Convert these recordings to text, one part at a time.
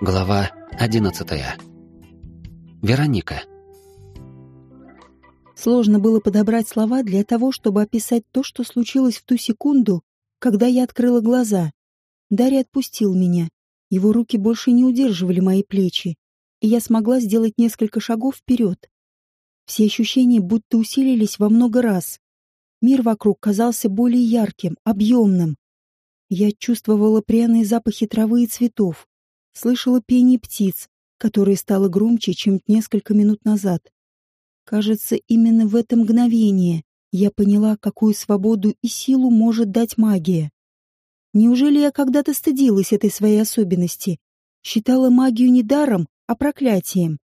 Глава 11. Вероника. Сложно было подобрать слова для того, чтобы описать то, что случилось в ту секунду, когда я открыла глаза. Дарья отпустил меня. Его руки больше не удерживали мои плечи, и я смогла сделать несколько шагов вперед. Все ощущения будто усилились во много раз. Мир вокруг казался более ярким, объемным. Я чувствовала пряные запахи травы и цветов, слышала пение птиц, которое стало громче, чем несколько минут назад. Кажется, именно в это мгновение я поняла, какую свободу и силу может дать магия. Неужели я когда-то стыдилась этой своей особенности, считала магию не даром, а проклятием?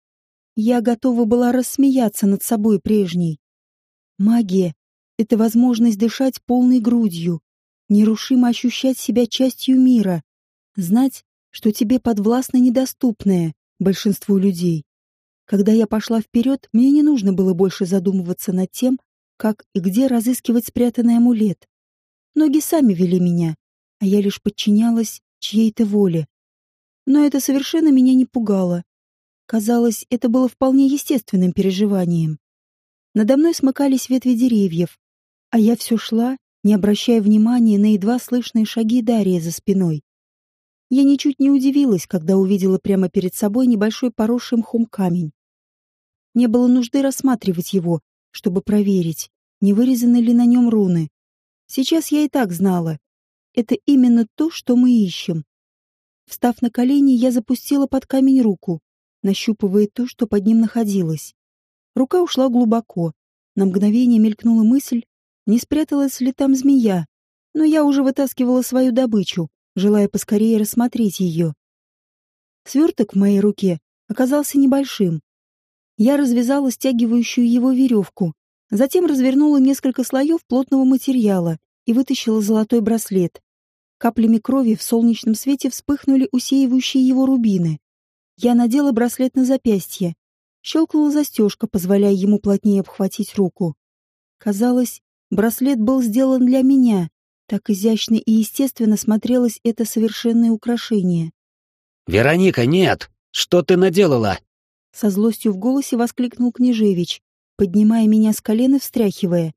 Я готова была рассмеяться над собой прежней. Магия — это возможность дышать полной грудью, нерушимо ощущать себя частью мира, знать, что тебе подвластно недоступное большинству людей. Когда я пошла вперед, мне не нужно было больше задумываться над тем, как и где разыскивать спрятанный амулет. Ноги сами вели меня, а я лишь подчинялась чьей-то воле. Но это совершенно меня не пугало. Казалось, это было вполне естественным переживанием. Надо мной смыкались ветви деревьев, а я все шла, не обращая внимания на едва слышные шаги Дарьи за спиной. Я ничуть не удивилась, когда увидела прямо перед собой небольшой поросший мхом камень. Не было нужды рассматривать его, чтобы проверить, не вырезаны ли на нем руны. Сейчас я и так знала. Это именно то, что мы ищем. Встав на колени, я запустила под камень руку, нащупывая то, что под ним находилось. Рука ушла глубоко. На мгновение мелькнула мысль, не спряталась ли там змея, но я уже вытаскивала свою добычу, желая поскорее рассмотреть ее. Сверток в моей руке оказался небольшим. Я развязала стягивающую его веревку, затем развернула несколько слоев плотного материала и вытащила золотой браслет. Каплями крови в солнечном свете вспыхнули усеивающие его рубины. Я надела браслет на запястье. Щелкнула застежка, позволяя ему плотнее обхватить руку. Казалось, браслет был сделан для меня, так изящно и естественно смотрелось это совершенное украшение. «Вероника, нет! Что ты наделала?» Со злостью в голосе воскликнул Княжевич, поднимая меня с колен и встряхивая.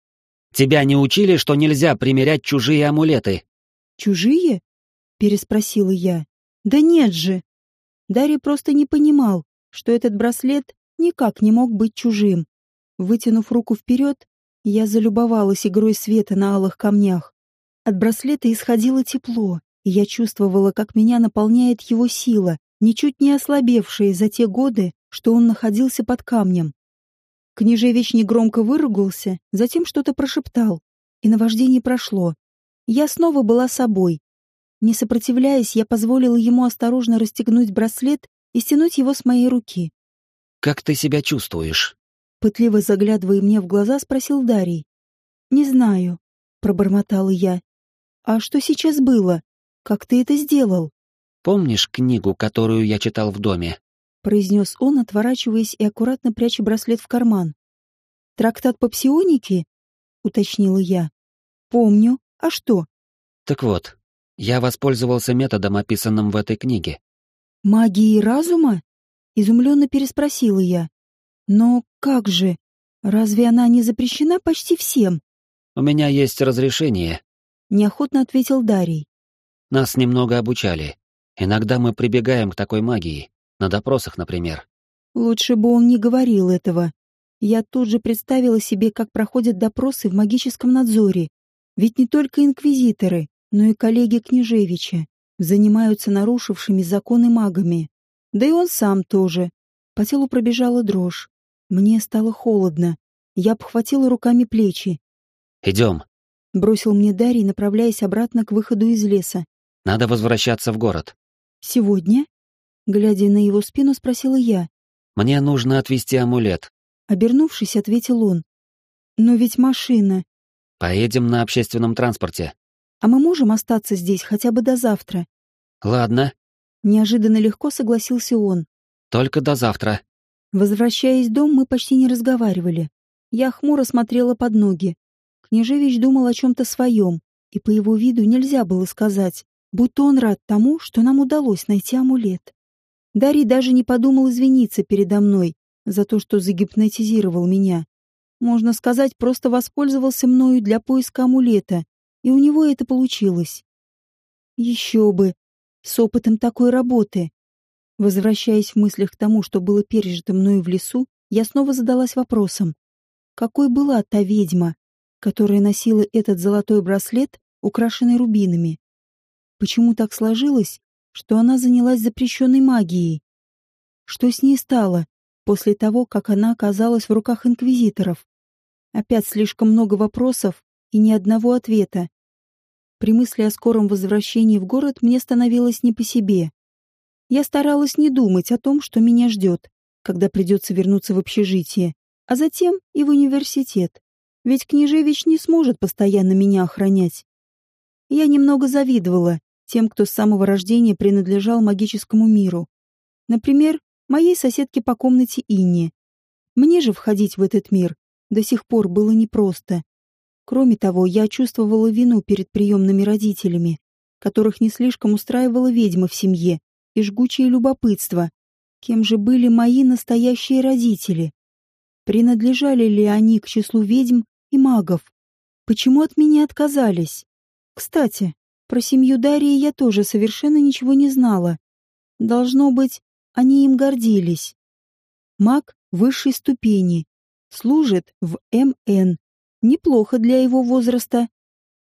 «Тебя не учили, что нельзя примерять чужие амулеты?» «Чужие?» — переспросила я. «Да нет же!» Дарья просто не понимал, что этот браслет никак не мог быть чужим. Вытянув руку вперед, я залюбовалась игрой света на алых камнях. От браслета исходило тепло, и я чувствовала, как меня наполняет его сила, ничуть не ослабевшая за те годы, что он находился под камнем. Княжевич негромко выругался, затем что-то прошептал, и наваждение прошло. Я снова была собой. Не сопротивляясь, я позволила ему осторожно расстегнуть браслет и стянуть его с моей руки. «Как ты себя чувствуешь?» Пытливо заглядывая мне в глаза, спросил Дарий. «Не знаю», — пробормотала я. «А что сейчас было? Как ты это сделал?» «Помнишь книгу, которую я читал в доме?» — произнес он, отворачиваясь и аккуратно пряча браслет в карман. «Трактат по псионике?» — уточнила я. «Помню. А что?» «Так вот, я воспользовался методом, описанным в этой книге». «Магии разума?» — изумленно переспросила я. «Но как же? Разве она не запрещена почти всем?» «У меня есть разрешение, неохотно ответил Дарий. Нас немного обучали. Иногда мы прибегаем к такой магии, на допросах, например. Лучше бы он не говорил этого. Я тут же представила себе, как проходят допросы в магическом надзоре. Ведь не только инквизиторы, но и коллеги Княжевича занимаются нарушившими законы магами. Да и он сам тоже. По телу пробежала дрожь. Мне стало холодно. Я обхватила руками плечи. «Идем», Бросил мне Дарий, направляясь обратно к выходу из леса. «Надо возвращаться в город». «Сегодня?» Глядя на его спину, спросила я. «Мне нужно отвезти амулет». Обернувшись, ответил он. «Но ведь машина...» «Поедем на общественном транспорте». «А мы можем остаться здесь хотя бы до завтра?» «Ладно». Неожиданно легко согласился он. «Только до завтра». Возвращаясь в дом, мы почти не разговаривали. Я хмуро смотрела под ноги. Княжевич думал о чем-то своем, и по его виду нельзя было сказать, будто он рад тому, что нам удалось найти амулет. Дарий даже не подумал извиниться передо мной за то, что загипнотизировал меня. Можно сказать, просто воспользовался мною для поиска амулета, и у него это получилось. Еще бы, с опытом такой работы. Возвращаясь в мыслях к тому, что было пережито мною в лесу, я снова задалась вопросом. Какой была та ведьма, которая носила этот золотой браслет, украшенный рубинами? Почему так сложилось, что она занялась запрещенной магией? Что с ней стало после того, как она оказалась в руках инквизиторов? Опять слишком много вопросов и ни одного ответа. При мысли о скором возвращении в город мне становилось не по себе. Я старалась не думать о том, что меня ждет, когда придется вернуться в общежитие, а затем и в университет. Ведь княжевич не сможет постоянно меня охранять. Я немного завидовала тем, кто с самого рождения принадлежал магическому миру. Например, моей соседке по комнате Инне. Мне же входить в этот мир до сих пор было непросто. Кроме того, я чувствовала вину перед приемными родителями, которых не слишком устраивала ведьма в семье, и жгучее любопытство, кем же были мои настоящие родители. Принадлежали ли они к числу ведьм и магов? Почему от меня отказались? Кстати, про семью Дарьи я тоже совершенно ничего не знала. Должно быть, они им гордились. Маг высшей ступени. Служит в МН. Неплохо для его возраста.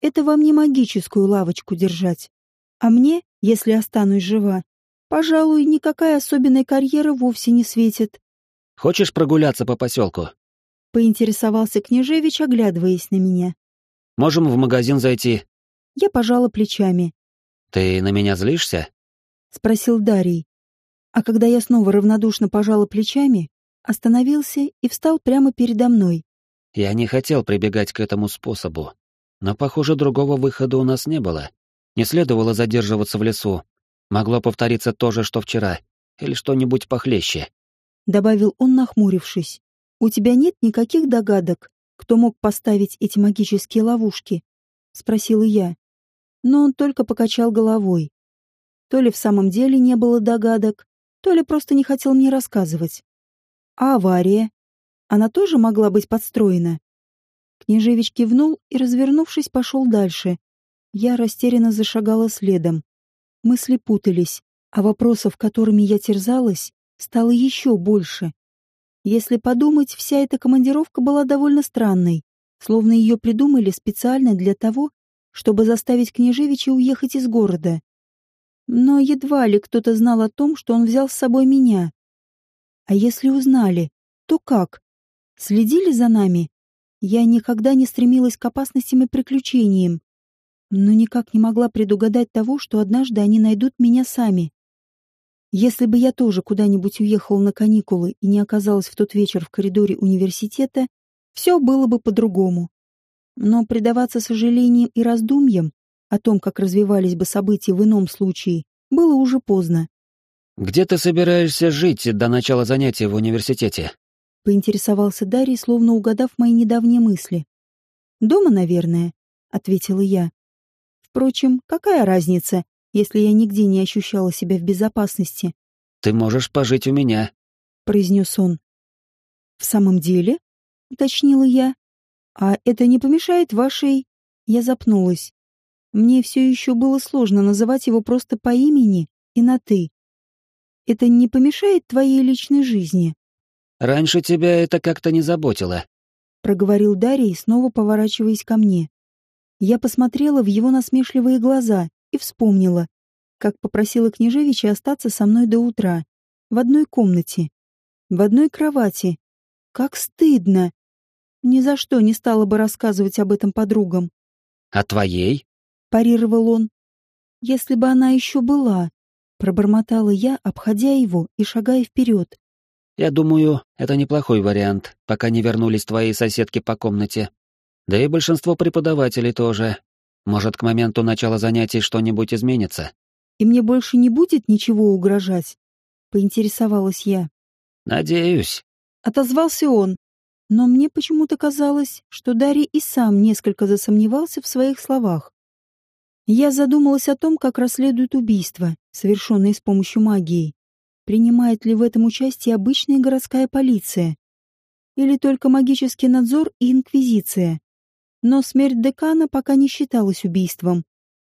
Это вам не магическую лавочку держать. А мне, если останусь жива, пожалуй, никакая особенная карьера вовсе не светит. Хочешь прогуляться по поселку? Поинтересовался Княжевич, оглядываясь на меня. Можем в магазин зайти. Я пожала плечами. «Ты на меня злишься?» — спросил Дарий. А когда я снова равнодушно пожала плечами, остановился и встал прямо передо мной. «Я не хотел прибегать к этому способу, но, похоже, другого выхода у нас не было. Не следовало задерживаться в лесу. Могло повториться то же, что вчера, или что-нибудь похлеще», — добавил он, нахмурившись. «У тебя нет никаких догадок, кто мог поставить эти магические ловушки?» — спросила я но он только покачал головой. То ли в самом деле не было догадок, то ли просто не хотел мне рассказывать. А авария? Она тоже могла быть подстроена? Княжевич кивнул и, развернувшись, пошел дальше. Я растерянно зашагала следом. Мысли путались, а вопросов, которыми я терзалась, стало еще больше. Если подумать, вся эта командировка была довольно странной, словно ее придумали специально для того, чтобы заставить Княжевича уехать из города. Но едва ли кто-то знал о том, что он взял с собой меня. А если узнали, то как? Следили за нами? Я никогда не стремилась к опасностям и приключениям, но никак не могла предугадать того, что однажды они найдут меня сами. Если бы я тоже куда-нибудь уехала на каникулы и не оказалась в тот вечер в коридоре университета, все было бы по-другому. Но предаваться сожалениям и раздумьям о том, как развивались бы события в ином случае, было уже поздно. «Где ты собираешься жить до начала занятия в университете?» — поинтересовался Дарий, словно угадав мои недавние мысли. «Дома, наверное», — ответила я. «Впрочем, какая разница, если я нигде не ощущала себя в безопасности?» «Ты можешь пожить у меня», — произнес он. «В самом деле?» — уточнила я. «А это не помешает вашей...» Я запнулась. Мне все еще было сложно называть его просто по имени и на «ты». «Это не помешает твоей личной жизни?» «Раньше тебя это как-то не заботило», — проговорил Дарий, снова поворачиваясь ко мне. Я посмотрела в его насмешливые глаза вспомнила, как попросила Княжевича остаться со мной до утра, в одной комнате, в одной кровати. Как стыдно! Ни за что не стала бы рассказывать об этом подругам. «А твоей?» — парировал он. «Если бы она еще была», — пробормотала я, обходя его и шагая вперед. «Я думаю, это неплохой вариант, пока не вернулись твои соседки по комнате. Да и большинство преподавателей тоже. Может, к моменту начала занятий что-нибудь изменится?» «И мне больше не будет ничего угрожать?» — поинтересовалась я. «Надеюсь», — отозвался он, но мне почему-то казалось, что Дарий и сам несколько засомневался в своих словах. Я задумалась о том, как расследуют убийства, совершенные с помощью магии. принимает ли в этом участие обычная городская полиция. Или только магический надзор и инквизиция. Но смерть декана пока не считалась убийством.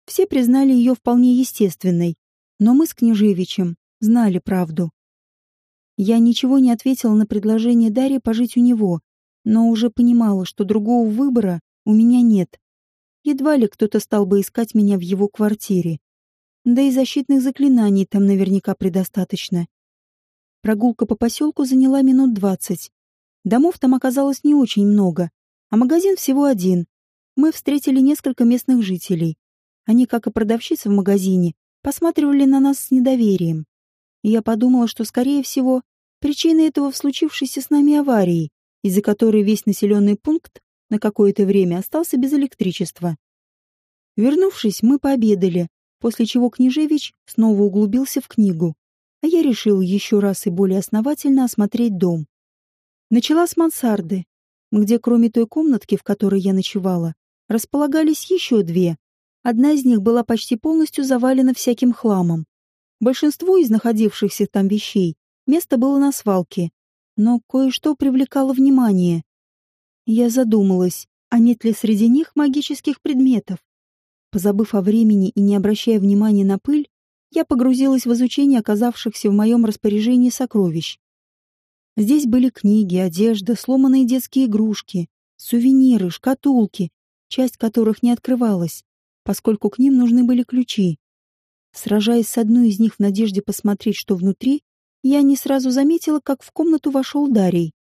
Все признали ее вполне естественной, но мы с Княжевичем знали правду. Я ничего не ответила на предложение Дарьи пожить у него, но уже понимала, что другого выбора у меня нет. Едва ли кто-то стал бы искать меня в его квартире. Да и защитных заклинаний там наверняка предостаточно. Прогулка по поселку заняла минут двадцать. Домов там оказалось не очень много, а магазин всего один. Мы встретили несколько местных жителей. Они, как и продавщица в магазине, посматривали на нас с недоверием. И я подумала, что, скорее всего, причина этого в случившейся с нами аварии, из-за которой весь населенный пункт на какое-то время остался без электричества. Вернувшись, мы пообедали, после чего Княжевич снова углубился в книгу, а я решил еще раз и более основательно осмотреть дом. Начала с мансарды, где кроме той комнатки, в которой я ночевала, располагались еще две. Одна из них была почти полностью завалена всяким хламом. Большинство из находившихся там вещей место было на свалке, но кое-что привлекало внимание. Я задумалась, а нет ли среди них магических предметов. Позабыв о времени и не обращая внимания на пыль, я погрузилась в изучение оказавшихся в моем распоряжении сокровищ. Здесь были книги, одежда, сломанные детские игрушки, сувениры, шкатулки, часть которых не открывалась, поскольку к ним нужны были ключи. Сражаясь с одной из них в надежде посмотреть, что внутри, я не сразу заметила, как в комнату вошел Дарий.